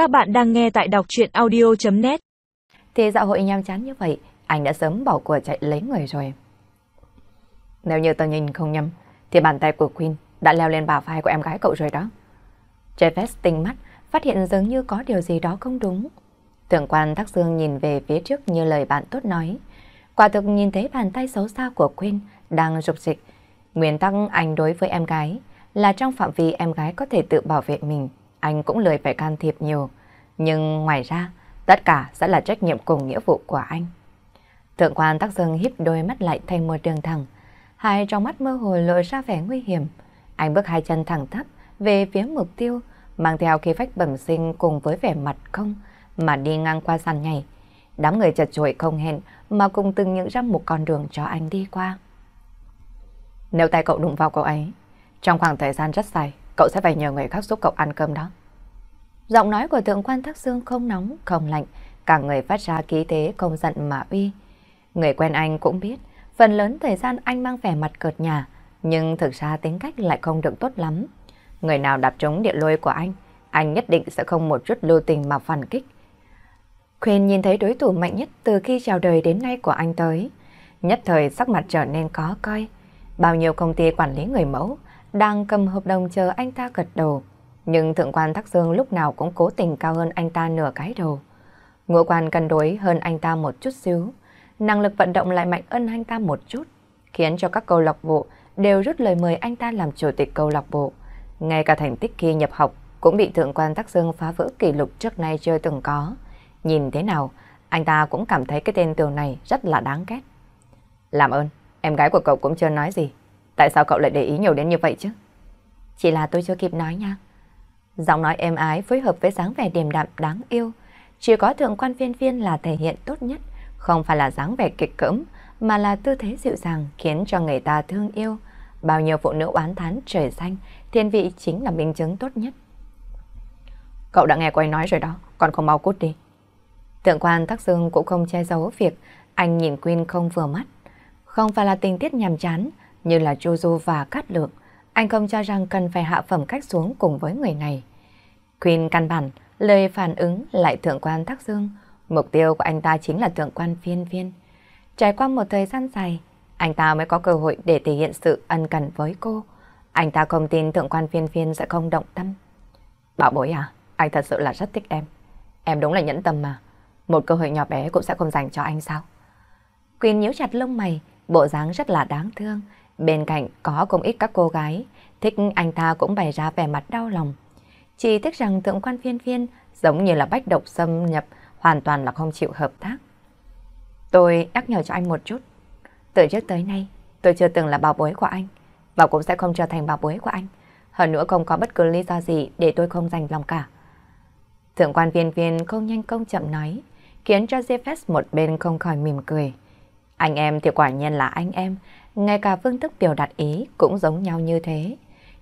Các bạn đang nghe tại đọc chuyện audio.net Thì dạo hội nham chán như vậy, anh đã sớm bỏ của chạy lấy người rồi. Nếu như tôi nhìn không nhầm, thì bàn tay của Queen đã leo lên bả vai của em gái cậu rồi đó. Jeffes tinh mắt, phát hiện dường như có điều gì đó không đúng. Thượng quan Thác Dương nhìn về phía trước như lời bạn tốt nói. Quả thực nhìn thấy bàn tay xấu xa của Queen đang rục dịch. Nguyên tắc anh đối với em gái là trong phạm vi em gái có thể tự bảo vệ mình, anh cũng lười phải can thiệp nhiều. Nhưng ngoài ra, tất cả sẽ là trách nhiệm cùng nghĩa vụ của anh. Thượng quan Tắc Dương híp đôi mắt lại thành một đường thẳng. Hai trong mắt mơ hồ lộ ra vẻ nguy hiểm. Anh bước hai chân thẳng thấp về phía mục tiêu, mang theo khí phách bẩm sinh cùng với vẻ mặt không mà đi ngang qua sàn nhảy. Đám người chật chội không hẹn mà cùng từng những ra một con đường cho anh đi qua. Nếu tay cậu đụng vào cậu ấy, trong khoảng thời gian rất dài, cậu sẽ phải nhờ người khác giúp cậu ăn cơm đó. Giọng nói của thượng quan Thác xương không nóng, không lạnh, cả người phát ra khí thế không giận mà uy. Người quen anh cũng biết, phần lớn thời gian anh mang vẻ mặt cợt nhà, nhưng thực ra tính cách lại không được tốt lắm. Người nào đạp trúng địa lôi của anh, anh nhất định sẽ không một chút lưu tình mà phản kích. Khuyên nhìn thấy đối thủ mạnh nhất từ khi chào đời đến nay của anh tới. Nhất thời sắc mặt trở nên có coi. Bao nhiêu công ty quản lý người mẫu đang cầm hợp đồng chờ anh ta gật đầu. Nhưng thượng quan Thác Dương lúc nào cũng cố tình cao hơn anh ta nửa cái đầu. Ngũ quan cân đối hơn anh ta một chút xíu. Năng lực vận động lại mạnh hơn anh ta một chút. Khiến cho các câu lạc bộ đều rút lời mời anh ta làm chủ tịch câu lạc bộ. Ngay cả thành tích khi nhập học cũng bị thượng quan Thác Dương phá vỡ kỷ lục trước nay chưa từng có. Nhìn thế nào, anh ta cũng cảm thấy cái tên tường này rất là đáng ghét. Làm ơn, em gái của cậu cũng chưa nói gì. Tại sao cậu lại để ý nhiều đến như vậy chứ? Chỉ là tôi chưa kịp nói nha. Giọng nói êm ái phối hợp với dáng vẻ điềm đạm đáng yêu. Chỉ có thượng quan viên viên là thể hiện tốt nhất, không phải là dáng vẻ kịch cỡm, mà là tư thế dịu dàng khiến cho người ta thương yêu. Bao nhiêu phụ nữ oán thán trời xanh, thiên vị chính là minh chứng tốt nhất. Cậu đã nghe cô ấy nói rồi đó, còn không mau cút đi. Thượng quan Tắc Dương cũng không che giấu việc anh nhìn Quyên không vừa mắt. Không phải là tình tiết nhàm chán như là Chu Du và Cát Lượng. Anh không cho rằng cần phải hạ phẩm cách xuống cùng với người này. Quyên căn bản, lời phản ứng lại thượng quan Thác Dương. Mục tiêu của anh ta chính là thượng quan phiên phiên. Trải qua một thời gian dài, anh ta mới có cơ hội để thể hiện sự ân cần với cô. Anh ta không tin thượng quan phiên phiên sẽ không động tâm. Bảo bối à, anh thật sự là rất thích em. Em đúng là nhẫn tâm mà. Một cơ hội nhỏ bé cũng sẽ không dành cho anh sao? Quyên nhíu chặt lông mày, bộ dáng rất là đáng thương. Bên cạnh có không ít các cô gái, thích anh ta cũng bày ra vẻ mặt đau lòng. Chỉ tiếc rằng thượng quan phiên phiên giống như là bách độc xâm nhập, hoàn toàn là không chịu hợp tác. Tôi nhắc nhở cho anh một chút. Từ trước tới nay, tôi chưa từng là bảo bối của anh, và cũng sẽ không trở thành bảo bối của anh. Hơn nữa không có bất cứ lý do gì để tôi không dành lòng cả. Thượng quan viên viên không nhanh công chậm nói, khiến cho Jeffes một bên không khỏi mỉm cười. Anh em thì quả nhiên là anh em, ngay cả phương thức biểu đạt ý cũng giống nhau như thế.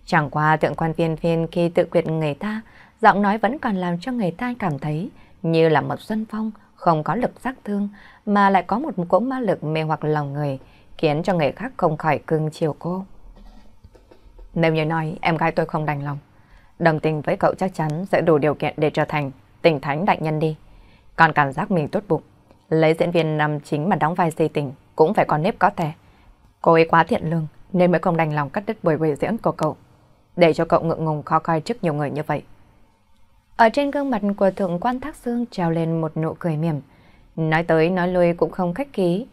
Chẳng qua thượng quan viên phiên khi tự quyệt người ta, giọng nói vẫn còn làm cho người ta cảm thấy như là một xuân phong, không có lực giác thương, mà lại có một cỗ ma lực mê hoặc lòng người, khiến cho người khác không khỏi cưng chiều cô. Nếu như nói em gái tôi không đành lòng, đồng tình với cậu chắc chắn sẽ đủ điều kiện để trở thành tình thánh đại nhân đi. Còn cảm giác mình tốt bụng, lấy diễn viên nam chính mà đóng vai xây tình cũng phải có nếp có thể. Cô ấy quá thiện lương nên mới không đành lòng cắt đứt buổi biểu diễn của cậu, để cho cậu ngượng ngùng khó coi trước nhiều người như vậy. Ở trên gương mặt của thượng quan Thác Dương treo lên một nụ cười mỉm, nói tới nói lui cũng không khách khí.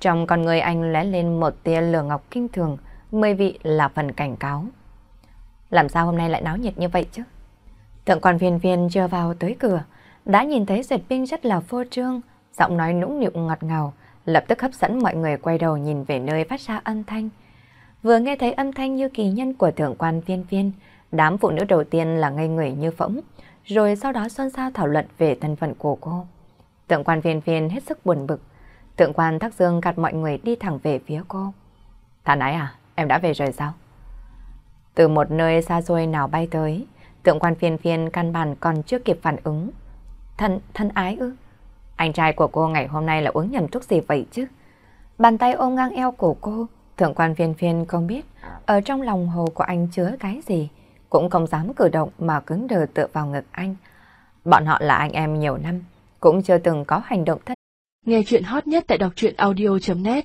Trong con người anh lóe lên một tia lửa ngọc kinh thường, mười vị là phần cảnh cáo. Làm sao hôm nay lại náo nhiệt như vậy chứ? Thượng quan viên viên chưa vào tới cửa, đã nhìn thấy duyệt binh rất là phô trương, giọng nói nũng nịu ngọt ngào, lập tức hấp dẫn mọi người quay đầu nhìn về nơi phát ra âm thanh. Vừa nghe thấy âm thanh như kỳ nhân của thượng quan viên viên, đám phụ nữ đầu tiên là ngây người như phỗng, rồi sau đó xôn xao thảo luận về thân phận của cô. Thượng quan viên viên hết sức buồn bực, thượng quan thác dương gạt mọi người đi thẳng về phía cô. Thả ái à, em đã về rồi sao? Từ một nơi xa xôi nào bay tới, tượng quan phiên phiên căn bản còn chưa kịp phản ứng. Thân, thân ái ư? Anh trai của cô ngày hôm nay là uống nhầm thuốc gì vậy chứ? Bàn tay ôm ngang eo của cô, thượng quan phiên phiên không biết ở trong lòng hồ của anh chứa cái gì, cũng không dám cử động mà cứng đờ tựa vào ngực anh. Bọn họ là anh em nhiều năm, cũng chưa từng có hành động thất Nghe chuyện hot nhất tại đọc truyện audio.net